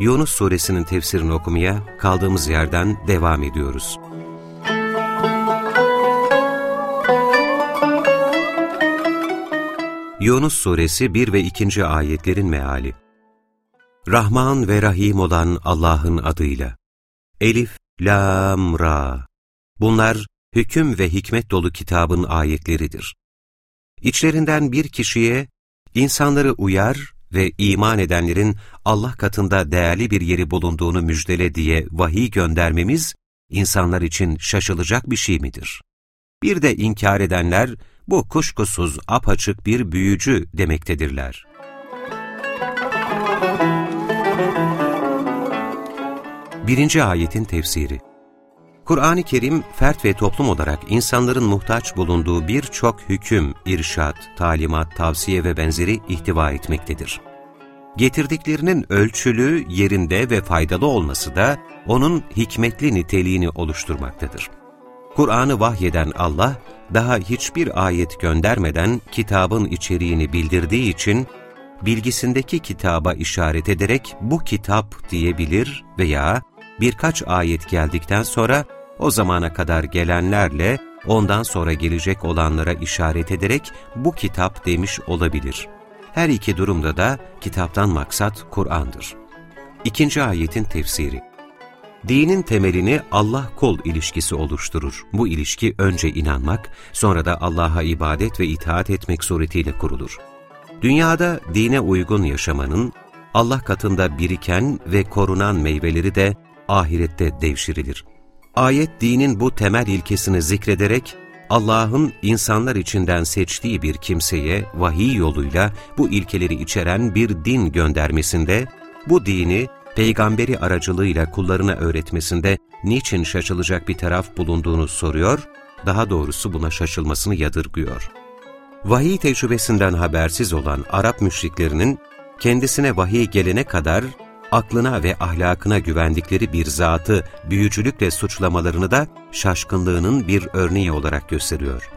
Yunus Suresinin tefsirini okumaya kaldığımız yerden devam ediyoruz. Yunus Suresi 1 ve 2. ayetlerin meali Rahman ve Rahim olan Allah'ın adıyla Elif, Lam, Ra Bunlar hüküm ve hikmet dolu kitabın ayetleridir. İçlerinden bir kişiye insanları uyar ve iman edenlerin Allah katında değerli bir yeri bulunduğunu müjdele diye vahiy göndermemiz, insanlar için şaşılacak bir şey midir? Bir de inkar edenler, bu kuşkusuz apaçık bir büyücü demektedirler. Birinci ayetin tefsiri Kur'an-ı Kerim, fert ve toplum olarak insanların muhtaç bulunduğu birçok hüküm, irşat, talimat, tavsiye ve benzeri ihtiva etmektedir. Getirdiklerinin ölçülü, yerinde ve faydalı olması da onun hikmetli niteliğini oluşturmaktadır. Kur'an'ı vahyeden Allah, daha hiçbir ayet göndermeden kitabın içeriğini bildirdiği için, bilgisindeki kitaba işaret ederek bu kitap diyebilir veya birkaç ayet geldikten sonra o zamana kadar gelenlerle ondan sonra gelecek olanlara işaret ederek bu kitap demiş olabilir. Her iki durumda da kitaptan maksat Kur'an'dır. İkinci ayetin tefsiri Dinin temelini Allah-kul ilişkisi oluşturur. Bu ilişki önce inanmak, sonra da Allah'a ibadet ve itaat etmek suretiyle kurulur. Dünyada dine uygun yaşamanın, Allah katında biriken ve korunan meyveleri de ahirette devşirilir. Ayet dinin bu temel ilkesini zikrederek Allah'ın insanlar içinden seçtiği bir kimseye vahiy yoluyla bu ilkeleri içeren bir din göndermesinde, bu dini peygamberi aracılığıyla kullarına öğretmesinde niçin şaşılacak bir taraf bulunduğunu soruyor, daha doğrusu buna şaşılmasını yadırgıyor. Vahiy tecrübesinden habersiz olan Arap müşriklerinin kendisine vahiy gelene kadar aklına ve ahlakına güvendikleri bir zatı büyücülükle suçlamalarını da şaşkınlığının bir örneği olarak gösteriyor.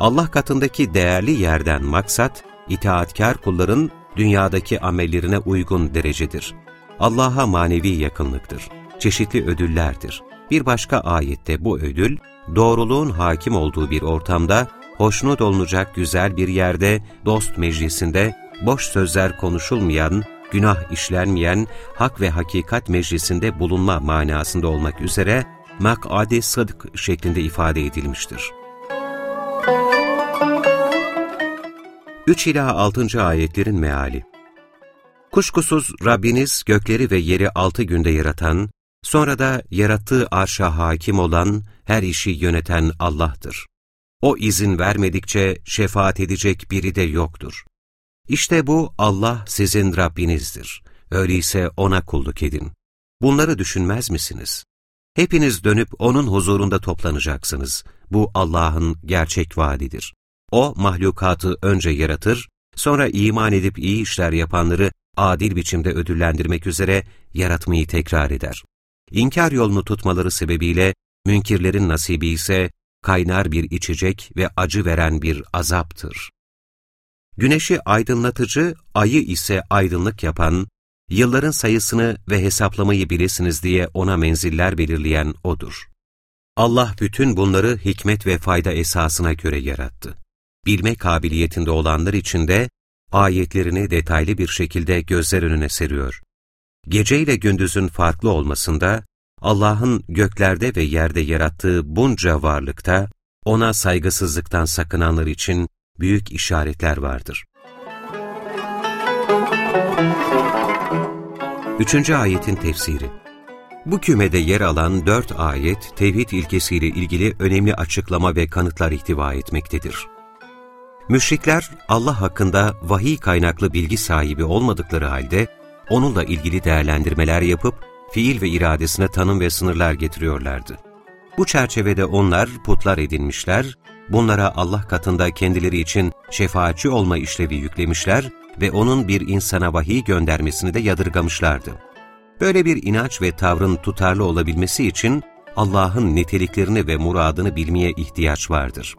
Allah katındaki değerli yerden maksat, itaatkar kulların dünyadaki amellerine uygun derecedir. Allah'a manevi yakınlıktır, çeşitli ödüllerdir. Bir başka ayette bu ödül, doğruluğun hakim olduğu bir ortamda, hoşnut olunacak güzel bir yerde, dost meclisinde, boş sözler konuşulmayan, günah işlenmeyen hak ve hakikat meclisinde bulunma manasında olmak üzere mak'ade sadık şeklinde ifade edilmiştir. 3 ila 6. ayetlerin meali Kuşkusuz Rabbiniz gökleri ve yeri altı günde yaratan, sonra da yarattığı arşa hakim olan, her işi yöneten Allah'tır. O izin vermedikçe şefaat edecek biri de yoktur. İşte bu Allah sizin Rabbinizdir. Öyleyse O'na kulluk edin. Bunları düşünmez misiniz? Hepiniz dönüp O'nun huzurunda toplanacaksınız. Bu Allah'ın gerçek vaadidir. O mahlukatı önce yaratır, sonra iman edip iyi işler yapanları adil biçimde ödüllendirmek üzere yaratmayı tekrar eder. İnkar yolunu tutmaları sebebiyle münkirlerin nasibi ise kaynar bir içecek ve acı veren bir azaptır. Güneşi aydınlatıcı, ayı ise aydınlık yapan, yılların sayısını ve hesaplamayı bilesiniz diye ona menziller belirleyen O'dur. Allah bütün bunları hikmet ve fayda esasına göre yarattı. Bilme kabiliyetinde olanlar için de ayetlerini detaylı bir şekilde gözler önüne seriyor. Gece ile gündüzün farklı olmasında, Allah'ın göklerde ve yerde yarattığı bunca varlıkta, ona saygısızlıktan sakınanlar için büyük işaretler vardır. Üçüncü ayetin tefsiri Bu kümede yer alan dört ayet, tevhid ilkesiyle ilgili önemli açıklama ve kanıtlar ihtiva etmektedir. Müşrikler, Allah hakkında vahiy kaynaklı bilgi sahibi olmadıkları halde, onunla ilgili değerlendirmeler yapıp, fiil ve iradesine tanım ve sınırlar getiriyorlardı. Bu çerçevede onlar putlar edinmişler, bunlara Allah katında kendileri için şefaatçi olma işlevi yüklemişler ve onun bir insana vahiy göndermesini de yadırgamışlardı. Böyle bir inanç ve tavrın tutarlı olabilmesi için Allah'ın niteliklerini ve muradını bilmeye ihtiyaç vardır.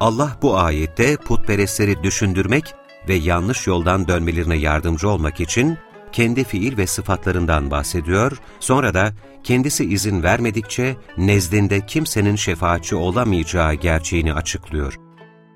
Allah bu ayette putperestleri düşündürmek ve yanlış yoldan dönmelerine yardımcı olmak için kendi fiil ve sıfatlarından bahsediyor, sonra da kendisi izin vermedikçe nezdinde kimsenin şefaatçi olamayacağı gerçeğini açıklıyor.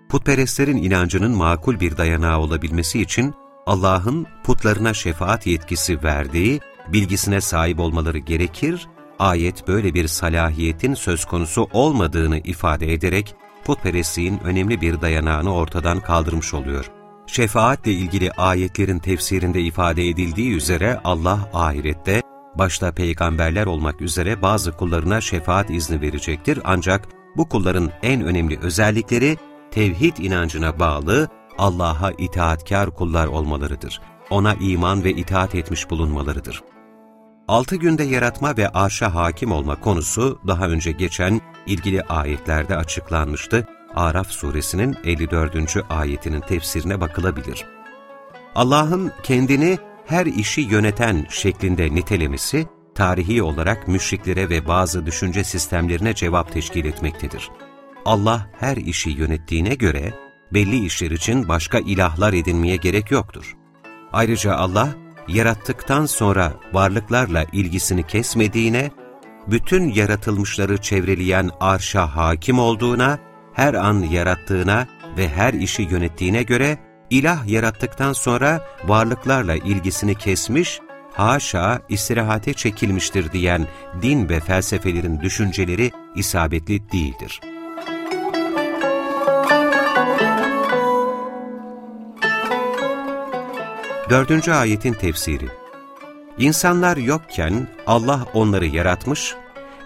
Putperestlerin inancının makul bir dayanağı olabilmesi için Allah'ın putlarına şefaat yetkisi verdiği bilgisine sahip olmaları gerekir, ayet böyle bir salahiyetin söz konusu olmadığını ifade ederek putperestliğin önemli bir dayanağını ortadan kaldırmış oluyor. Şefaatle ilgili ayetlerin tefsirinde ifade edildiği üzere Allah ahirette, başta peygamberler olmak üzere bazı kullarına şefaat izni verecektir ancak bu kulların en önemli özellikleri tevhid inancına bağlı Allah'a itaatkar kullar olmalarıdır. Ona iman ve itaat etmiş bulunmalarıdır. Altı günde yaratma ve arşa hakim olma konusu daha önce geçen ilgili ayetlerde açıklanmıştı. Araf suresinin 54. ayetinin tefsirine bakılabilir. Allah'ın kendini her işi yöneten şeklinde nitelemesi, tarihi olarak müşriklere ve bazı düşünce sistemlerine cevap teşkil etmektedir. Allah her işi yönettiğine göre, belli işler için başka ilahlar edinmeye gerek yoktur. Ayrıca Allah, yarattıktan sonra varlıklarla ilgisini kesmediğine, bütün yaratılmışları çevreleyen arşa hakim olduğuna, her an yarattığına ve her işi yönettiğine göre, ilah yarattıktan sonra varlıklarla ilgisini kesmiş, haşa istirahate çekilmiştir diyen din ve felsefelerin düşünceleri isabetli değildir. Dördüncü ayetin tefsiri İnsanlar yokken Allah onları yaratmış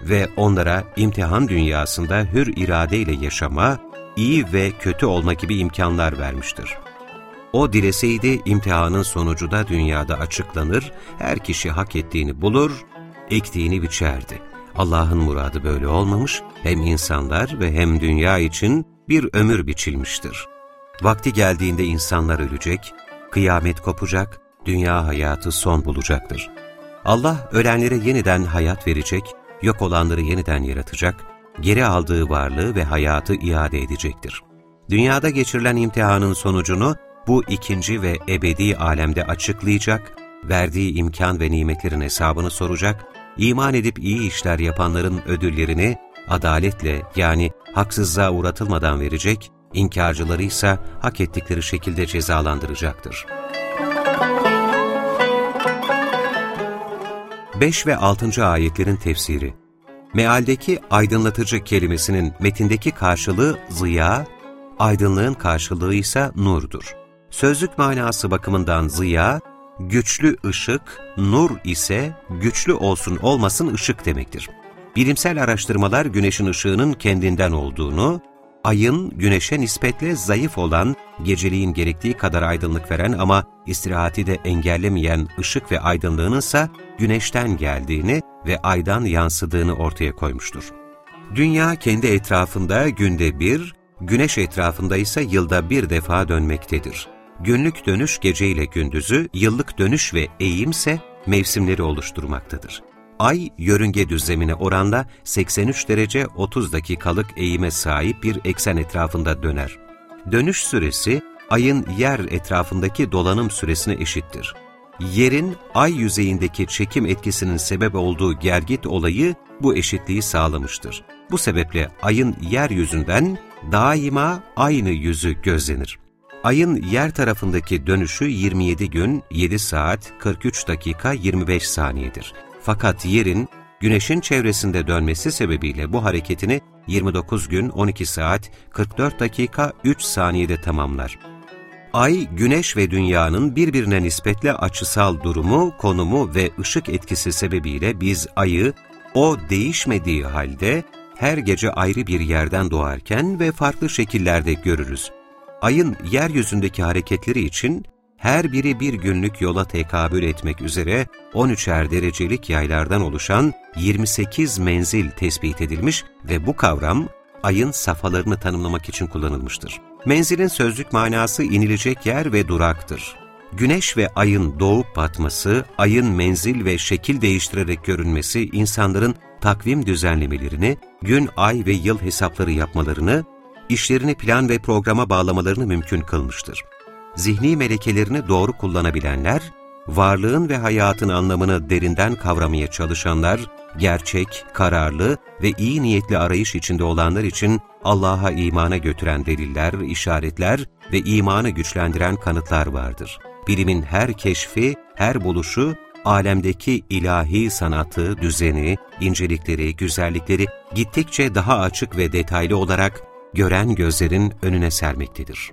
ve onlara imtihan dünyasında hür iradeyle yaşama, iyi ve kötü olma gibi imkanlar vermiştir. O dileseydi imtihanın sonucu da dünyada açıklanır, her kişi hak ettiğini bulur, ektiğini biçerdi. Allah'ın muradı böyle olmamış, hem insanlar ve hem dünya için bir ömür biçilmiştir. Vakti geldiğinde insanlar ölecek, kıyamet kopacak, dünya hayatı son bulacaktır. Allah ölenlere yeniden hayat verecek, yok olanları yeniden yaratacak, geri aldığı varlığı ve hayatı iade edecektir. Dünyada geçirilen imtihanın sonucunu bu ikinci ve ebedi alemde açıklayacak, verdiği imkan ve nimetlerin hesabını soracak, iman edip iyi işler yapanların ödüllerini adaletle yani haksızlığa uğratılmadan verecek, inkarcıları ise hak ettikleri şekilde cezalandıracaktır. 5 ve 6. ayetlerin tefsiri Mealdeki aydınlatıcı kelimesinin metindeki karşılığı ziya, aydınlığın karşılığı ise nurdur. Sözlük manası bakımından ziya, güçlü ışık, nur ise güçlü olsun olmasın ışık demektir. Bilimsel araştırmalar güneşin ışığının kendinden olduğunu, ayın güneşe nispetle zayıf olan, geceliğin gerektiği kadar aydınlık veren ama istirahati de engellemeyen ışık ve aydınlığının ise güneşten geldiğini ve aydan yansıdığını ortaya koymuştur. Dünya kendi etrafında günde bir, güneş etrafında ise yılda bir defa dönmektedir. Günlük dönüş gece ile gündüzü, yıllık dönüş ve eğimse mevsimleri oluşturmaktadır. Ay, yörünge düzlemine oranla 83 derece 30 dakikalık eğime sahip bir eksen etrafında döner. Dönüş süresi, ayın yer etrafındaki dolanım süresine eşittir. Yerin ay yüzeyindeki çekim etkisinin sebep olduğu gergit olayı bu eşitliği sağlamıştır. Bu sebeple ayın yeryüzünden daima aynı yüzü gözlenir. Ayın yer tarafındaki dönüşü 27 gün, 7 saat, 43 dakika, 25 saniyedir. Fakat yerin güneşin çevresinde dönmesi sebebiyle bu hareketini 29 gün, 12 saat, 44 dakika, 3 saniyede tamamlar. Ay, güneş ve dünyanın birbirine nispetle açısal durumu, konumu ve ışık etkisi sebebiyle biz ayı, o değişmediği halde her gece ayrı bir yerden doğarken ve farklı şekillerde görürüz. Ayın yeryüzündeki hareketleri için her biri bir günlük yola tekabül etmek üzere 13'er derecelik yaylardan oluşan 28 menzil tespit edilmiş ve bu kavram ayın safhalarını tanımlamak için kullanılmıştır. Menzilin sözlük manası inilecek yer ve duraktır. Güneş ve ayın doğup batması, ayın menzil ve şekil değiştirerek görünmesi insanların takvim düzenlemelerini, gün, ay ve yıl hesapları yapmalarını, işlerini plan ve programa bağlamalarını mümkün kılmıştır. Zihni melekelerini doğru kullanabilenler, varlığın ve hayatın anlamını derinden kavramaya çalışanlar, gerçek, kararlı ve iyi niyetli arayış içinde olanlar için Allah'a imana götüren deliller, işaretler ve imanı güçlendiren kanıtlar vardır. Bilimin her keşfi, her buluşu, alemdeki ilahi sanatı, düzeni, incelikleri, güzellikleri gittikçe daha açık ve detaylı olarak gören gözlerin önüne sermektedir.